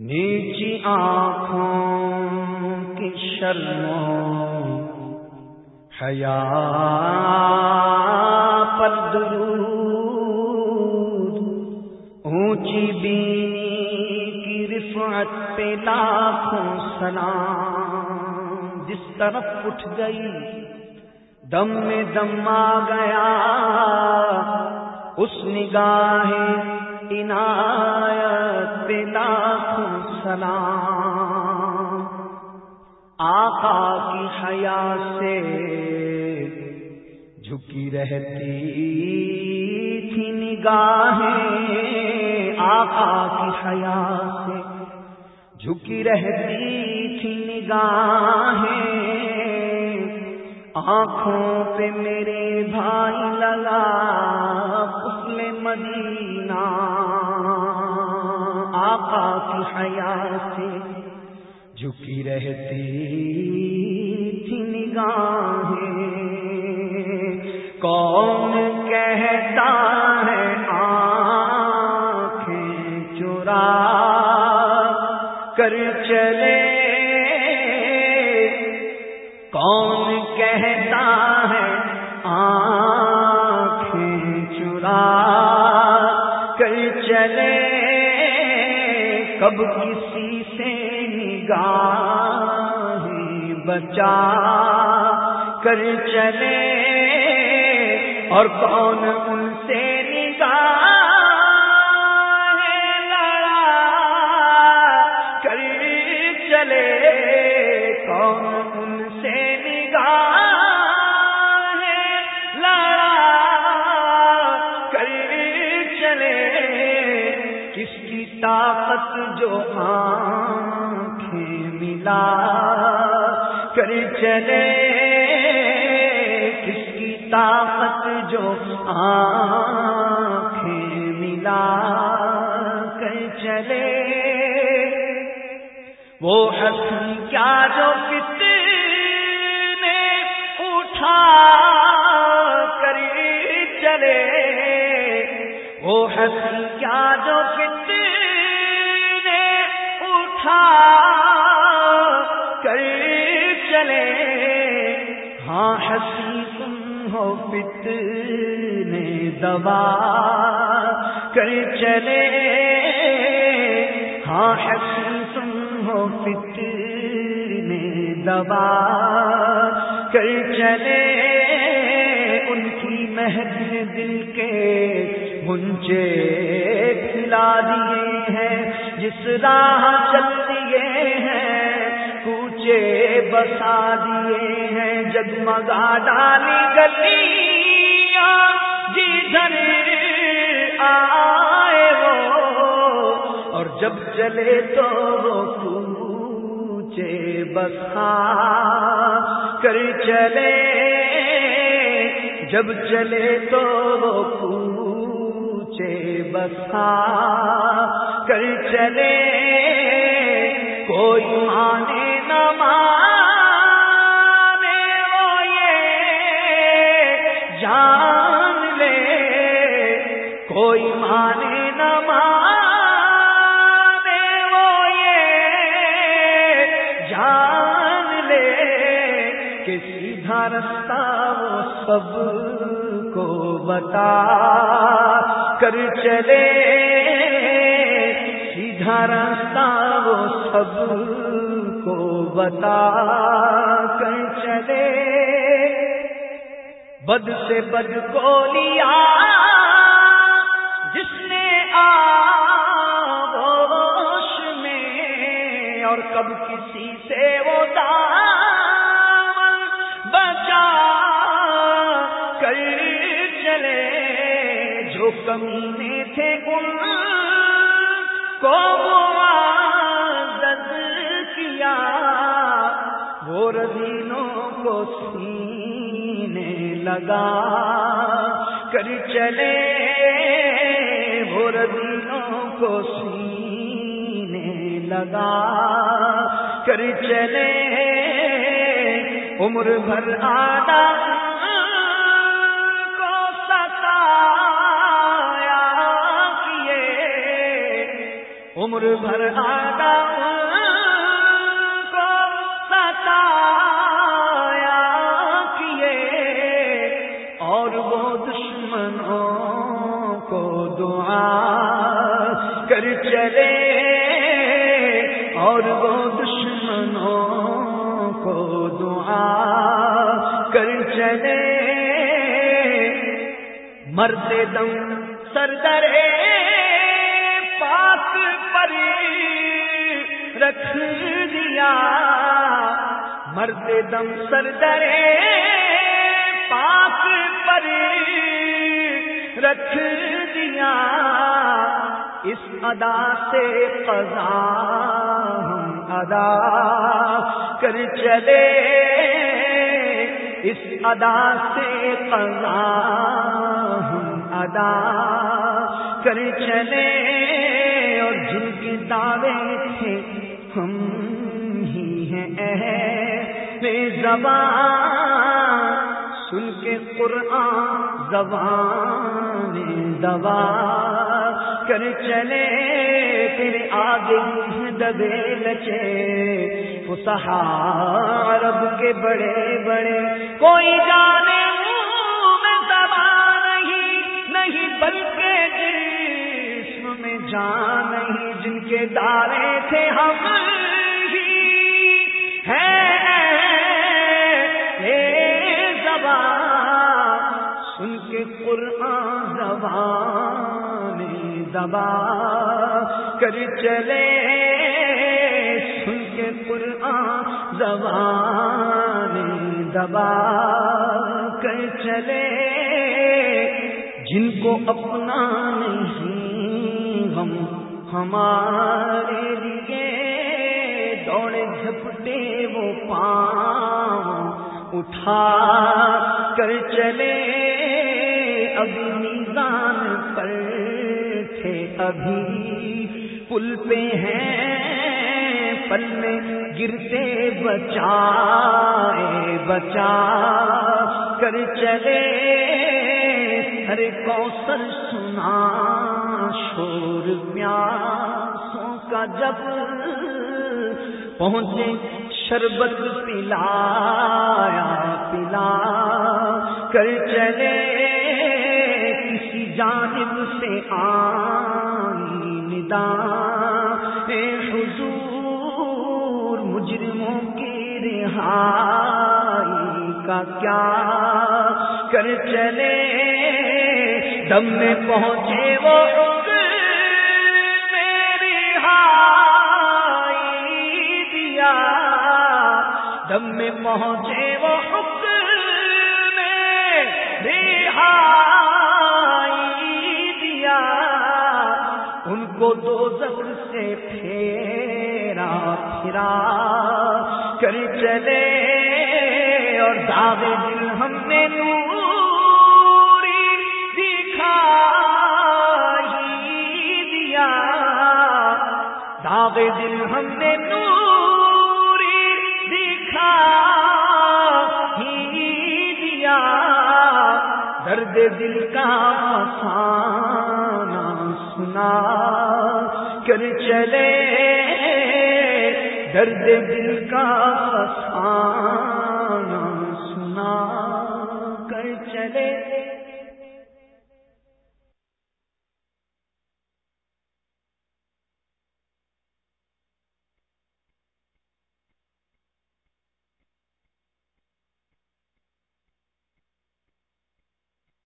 نیچی آنکھوں کی شرموں، حیا پر درود، اونچی بینی کی رفعت پہ لاکھوں سلام، جس طرف اٹھ گئی، دم میں دم آ گیا، اس نگاہ عنایت پہ لاکھوں سلام۔ آقا کی حیا سے جھکی رہتی تھی نگاہیں۔ آقا کی حیا سے جھکی رہتی تھی نگاہیں۔ آنکھوں پہ میرے بھائی لگا پسل مدینہ۔ آقا کی حیا سے جھکی رہتی تھی نگاہیں۔ کون چلے کب کسی سے نگاہ بچا کر چلے اور کون ان آنکھیں ملا کر چلے، کس کی طاقت جو آنکھیں ملا کر چلے؟ وہ حسن کیا جو کتنے اٹھا کر چلے؟ وہ حسن کیا جو کتنے اٹھا کر چلے۔ ہاں ہنسی تم ہو پتنے دبا کر چلے۔ ہاں ہنسی تم ہو پتنے دبا کر چلے۔ کی دل کے منچے کھلا دیے ہیں۔ جس راہ چل دیے ہیں، کوچے بسا دیے ہیں۔ جگمگا ڈالی گلیاں جدھر آئے وہ۔ اور جب چلے تو وہ کوچے بسا کر چلے جب چلے تو وہ کوچے بسا کر چلے کوئی مانے نہ مانے، وہ یہ جان لے، کوئی مانے نہ مانے، وہ یہ جان لے کہ سیدھا رستہ سب کو بتا کر چلے۔ سیدھا راستہ وہ سب کو بتا کر چلے۔ بد سے بد کو لیا جس نے آش میں اور کب کسی سے وہ دامن کمینے تھے ان کو معزز کیا۔ وہ رضینوں کو سینے لگا۔ کر چلے، وہ رضینوں کو سینے لگا۔ کر چلے، عمر بھر آدھا ستایا بھر آگا کو ستایا کیے اور وہ دشمنوں کو دعا کر چلے اور وہ دشمنوں کو دعا کر چلے مرتے دم سردرے پاک رکھ دیا۔ مرد دم سردرے پاک پر رکھ دیا۔ اس ادا سے قضا ہم ادا کر چلے۔ اس ادا سے قضا ہم ادا کر چلے۔ دعوے تھے۔ ہم ہی ہیں بے زبان۔ سن کے قرآن زبان دبا کر چلے، پھر آگے دبے لچے۔ عرب کے بڑے بڑے۔ کوئی جانے میں دبا نہیں نہیں بلکہ جسم میں جان نہیں۔ جن کے دارے تھے ہم ہی۔ ہے زبان، سن کے قرآن زبان دبا کر چلے۔ سن کے قرآن زبان دبا کر چلے۔ جن کو اپنا نہیں، ہم ہمارے لیے دوڑے جھپٹے وہ پاؤں اٹھا کر چلے۔ ابھی میزان پر تھے، ابھی پل پہ ہیں۔ پل میں گرتے بچائے، بچا کر چلے۔ ہر کوسر سنا، شور پیاسوں جب پہنچے، شربت پلایا، پلا کر چلے کسی جانب سے آئی ندا۔ حضور، مجرموں کی رہائی کا کیا؟ کر چلے، دم میں پہنچے وہ دم میں پہنچے وہ حکم میں رہائی دیا۔ ان کو دو زبر سے پھیرا پھرا کر چلے اور دعوے دل ہم نے نوری دکھائی دیا۔ دعوے دل ہم درد دل کا افسانہ سنا کر چلے۔ درد دل کا افسانہ سنا کر چلے۔